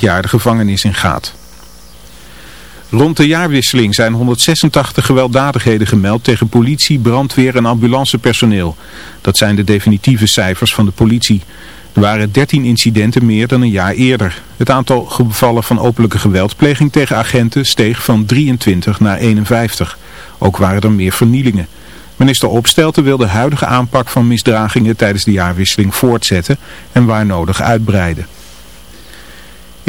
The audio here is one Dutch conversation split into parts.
20 jaar de gevangenis in gaat. Rond de jaarwisseling zijn 186 gewelddadigheden gemeld tegen politie, brandweer en ambulancepersoneel. Dat zijn de definitieve cijfers van de politie. Er waren 13 incidenten meer dan een jaar eerder. Het aantal gevallen van openlijke geweldpleging tegen agenten steeg van 23 naar 51. Ook waren er meer vernielingen. Minister Opstelten wil de huidige aanpak van misdragingen tijdens de jaarwisseling voortzetten en waar nodig uitbreiden.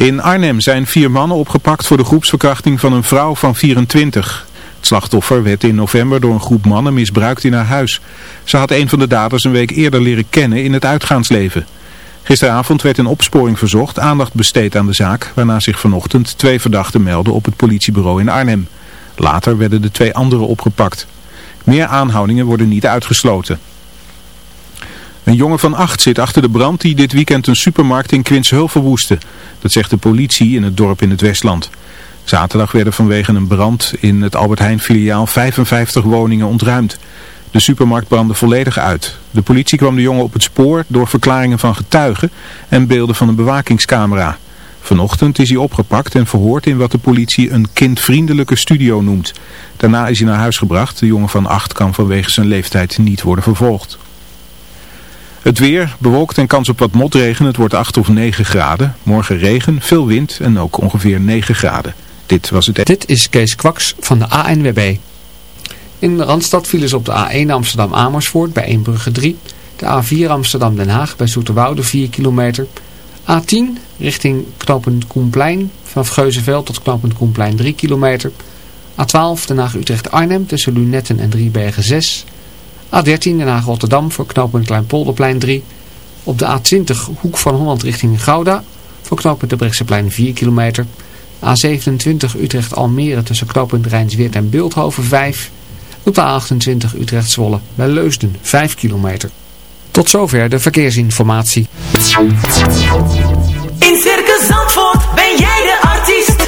In Arnhem zijn vier mannen opgepakt voor de groepsverkrachting van een vrouw van 24. Het slachtoffer werd in november door een groep mannen misbruikt in haar huis. Ze had een van de daders een week eerder leren kennen in het uitgaansleven. Gisteravond werd een opsporing verzocht, aandacht besteed aan de zaak, waarna zich vanochtend twee verdachten melden op het politiebureau in Arnhem. Later werden de twee anderen opgepakt. Meer aanhoudingen worden niet uitgesloten. Een jongen van acht zit achter de brand die dit weekend een supermarkt in Quinshul verwoestte. Dat zegt de politie in het dorp in het Westland. Zaterdag werden vanwege een brand in het Albert Heijn filiaal 55 woningen ontruimd. De supermarkt brandde volledig uit. De politie kwam de jongen op het spoor door verklaringen van getuigen en beelden van een bewakingscamera. Vanochtend is hij opgepakt en verhoord in wat de politie een kindvriendelijke studio noemt. Daarna is hij naar huis gebracht. De jongen van acht kan vanwege zijn leeftijd niet worden vervolgd. Het weer, bewolkt en kans op wat motregen. Het wordt 8 of 9 graden. Morgen regen, veel wind en ook ongeveer 9 graden. Dit was het... Dit is Kees Kwaks van de ANWB. In de Randstad vielen ze op de A1 Amsterdam-Amersfoort bij Eembrugge 3. De A4 Amsterdam-Den Haag bij Zoeterwoude 4 kilometer. A10 richting knooppunt Koenplein. Vanaf Geuzenveld tot knooppunt Koenplein 3 kilometer. A12 Den Haag-Utrecht-Arnhem tussen Lunetten en Driebergen 6 A13 Den Haag-Rotterdam voor knooppunt Kleinpolderplein 3. Op de A20 Hoek van Holland richting Gouda voor knooppunt de Brechtseplein 4 kilometer. A27 Utrecht-Almere tussen knooppunt Rijnsweert en Beeldhoven 5. Op de A28 Utrecht-Zwolle bij Leusden 5 kilometer. Tot zover de verkeersinformatie. In Circus Zandvoort ben jij de artiest.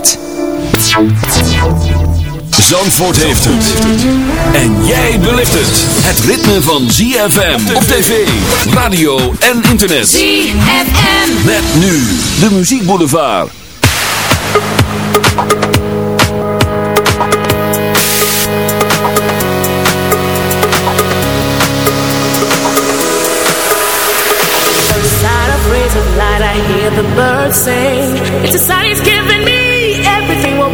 Zandvoort heeft het. En jij beleeft het. Het ritme van ZFM op tv, radio en internet. ZFM. Met nu de Muziek Boulevard. Inside a rays of light, I hear the birds sing. It's a sign he's giving me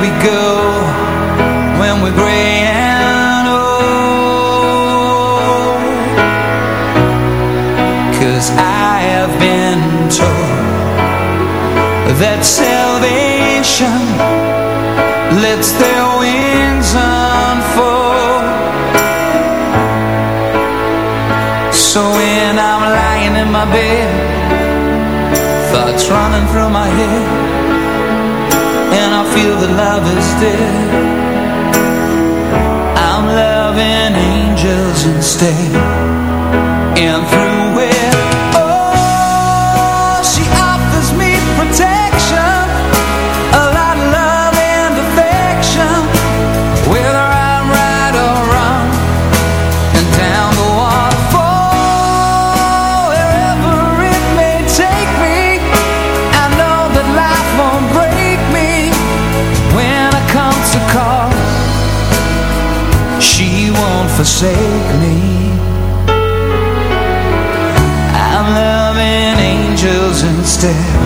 we go. stay step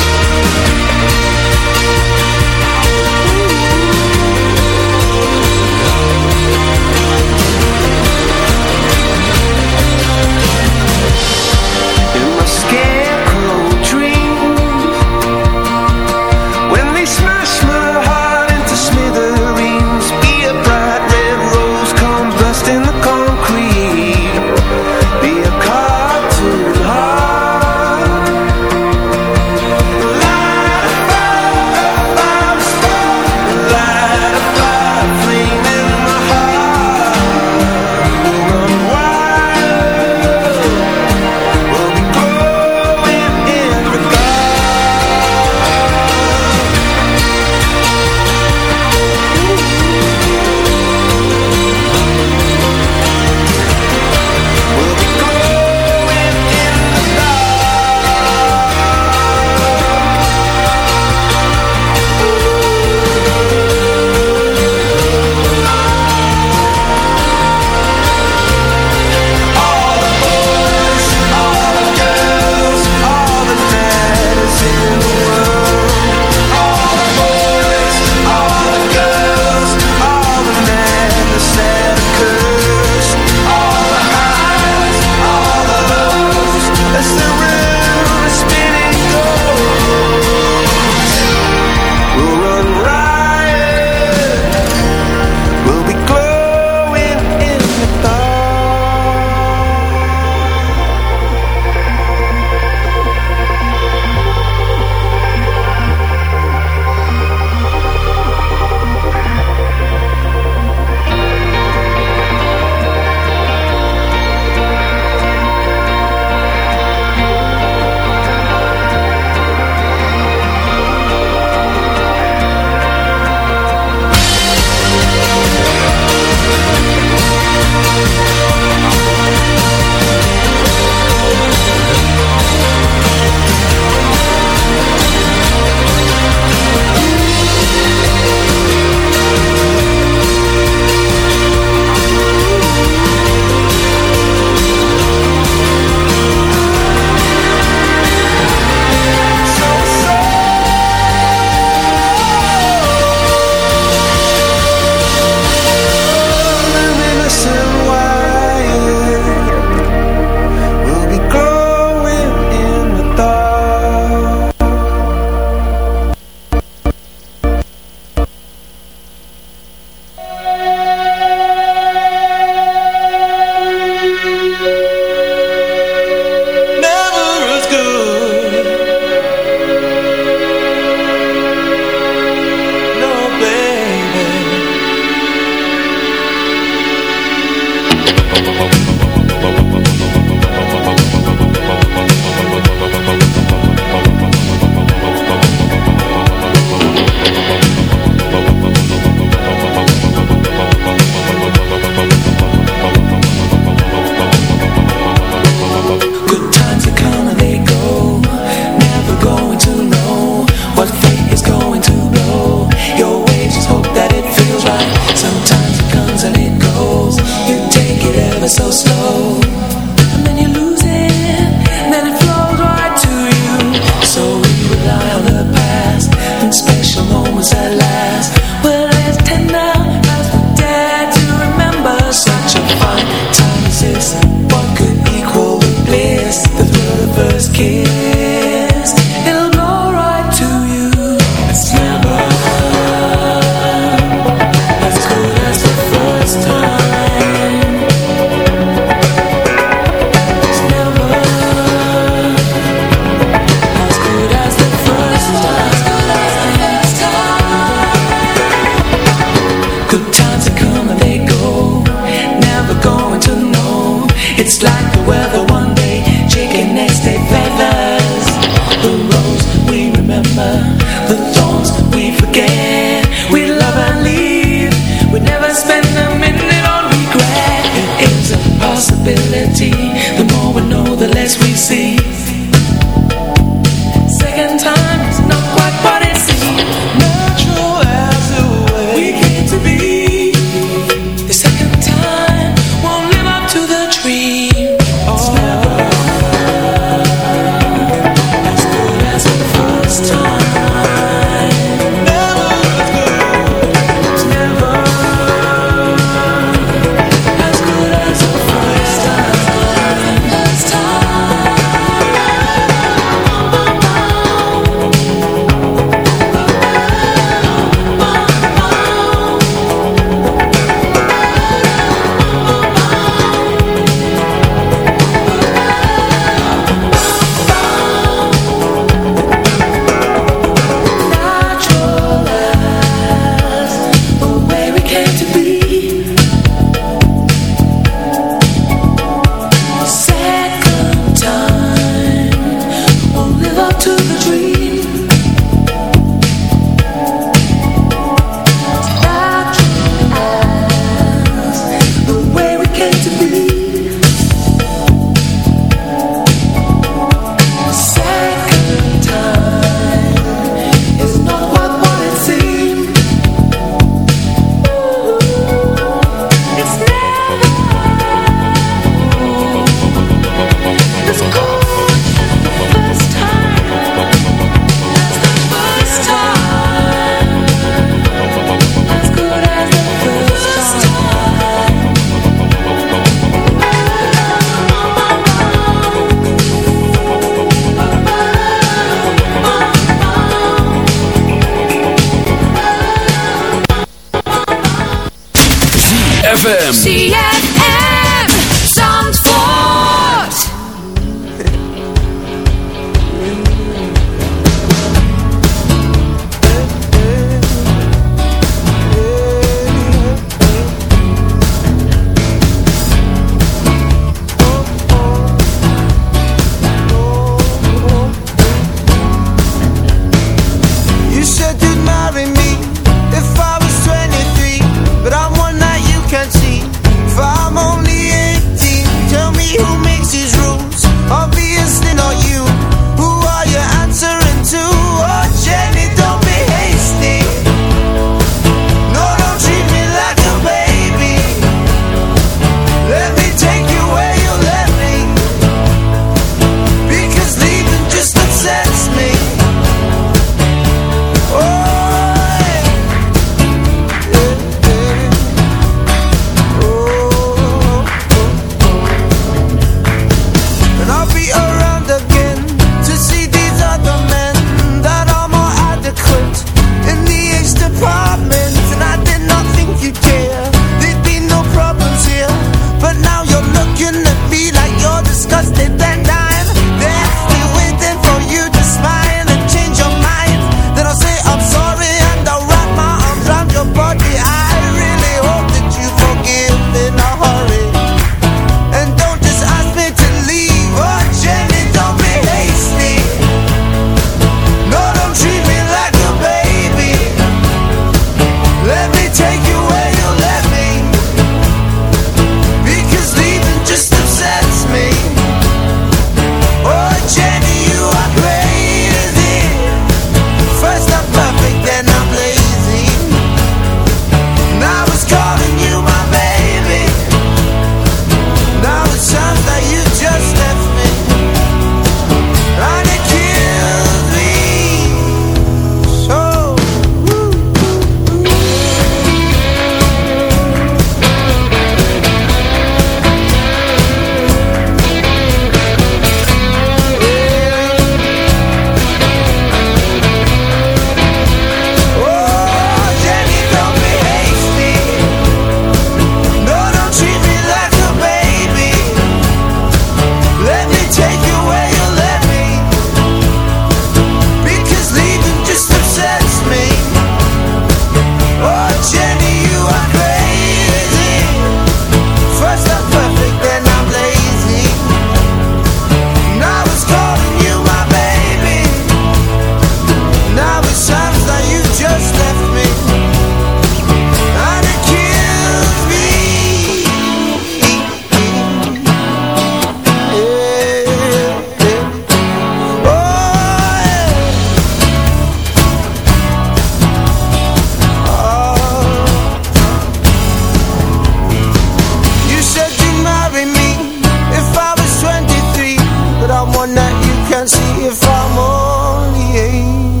someone that you can't see if I'm only eight.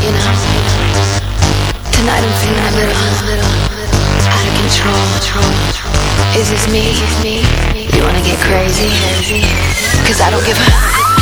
You know, tonight I'm feeling a little, little, out of control. Is this me? You wanna get crazy? Cause I don't give a.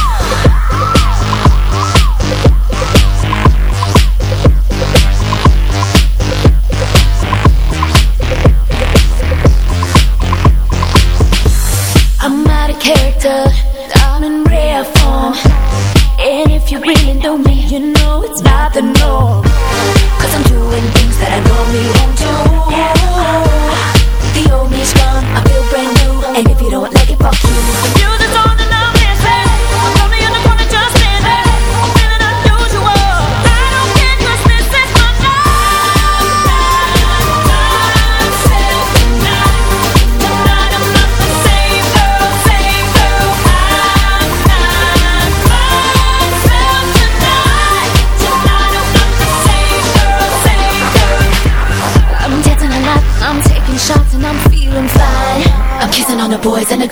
boys and. the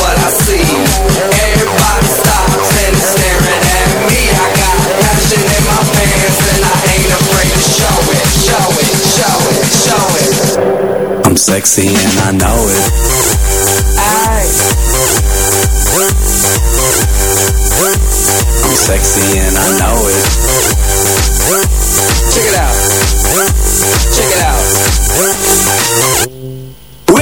what I see. Everybody stops and is staring at me. I got passion in my pants and I ain't afraid to show it, show it, show it, show it. I'm sexy and I know it. Aye. I'm sexy and I know it. Check it out. Check it out.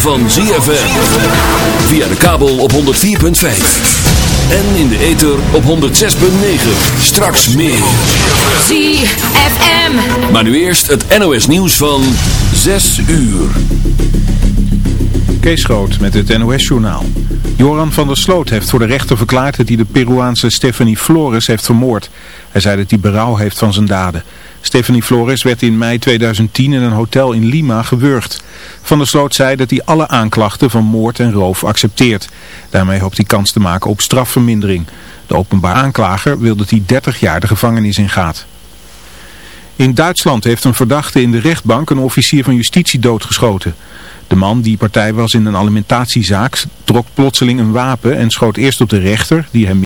Van ZFM. Via de kabel op 104.5. En in de ether op 106.9. Straks meer. ZFM. Maar nu eerst het NOS nieuws van 6 uur. Kees Groot met het NOS-journaal. Joran van der Sloot heeft voor de rechter verklaard dat hij de Peruaanse Stephanie Flores heeft vermoord. Hij zei dat hij berouw heeft van zijn daden. Stephanie Flores werd in mei 2010 in een hotel in Lima gewurgd. Van der Sloot zei dat hij alle aanklachten van moord en roof accepteert. Daarmee hoopt hij kans te maken op strafvermindering. De openbaar aanklager wil dat hij 30 jaar de gevangenis ingaat. In Duitsland heeft een verdachte in de rechtbank een officier van justitie doodgeschoten. De man die partij was in een alimentatiezaak trok plotseling een wapen en schoot eerst op de rechter die hem